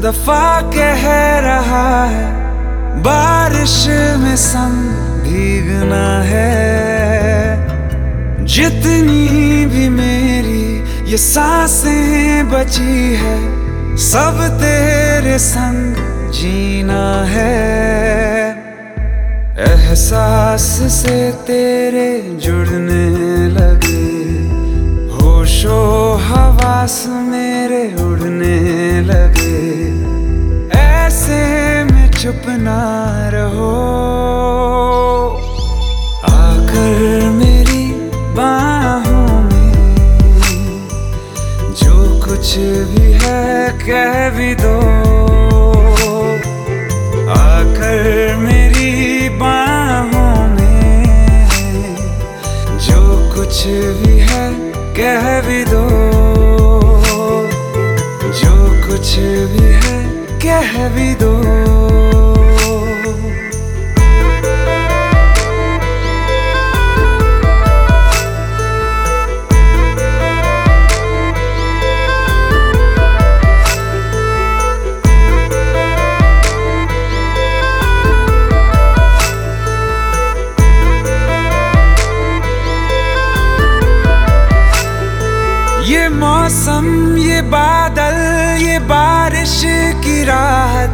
दफ़ा कह रहा है बारिश में संग भीगना है। जितनी भी मेरी ये साँसें बची है, सब तेरे संग जीना है। एहसास से तेरे जुड़ने लगे, होशो हवास मेरे उड़ने लगे। ऐसे में चुप ना रहो। भी है कह भी दो आकर मेरी बाहों में जो कुछ भी है कह भी दो जो कुछ भी है कह भी दो बादल, ये बारिश की रात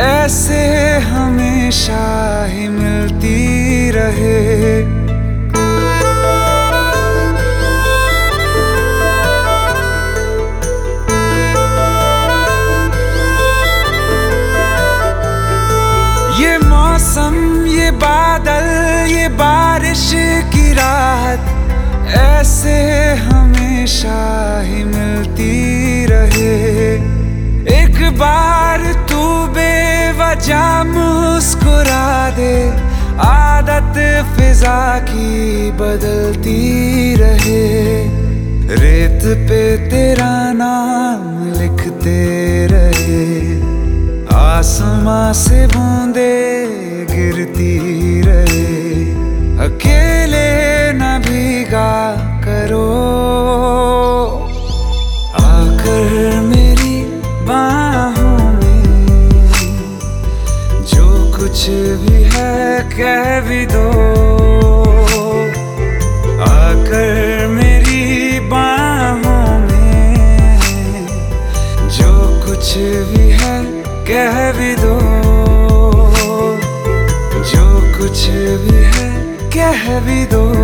ऐसे हमेशा ही मिलती रहे। ये मौसम, ये बादल, ये बारिश की रात ऐसे हमेशा ही मिलती रहे। एक बार तू बेवजह मुस्कुरा दे। आदत फिजा की बदलती रहे। रेत पे तेरा नाम लिखते रहे। आसमां से बूंदे गिरती रहे। कह भी दो। आकर मेरी बाहों में जो कुछ भी है, कह भी दो। जो कुछ भी है, कह भी दो।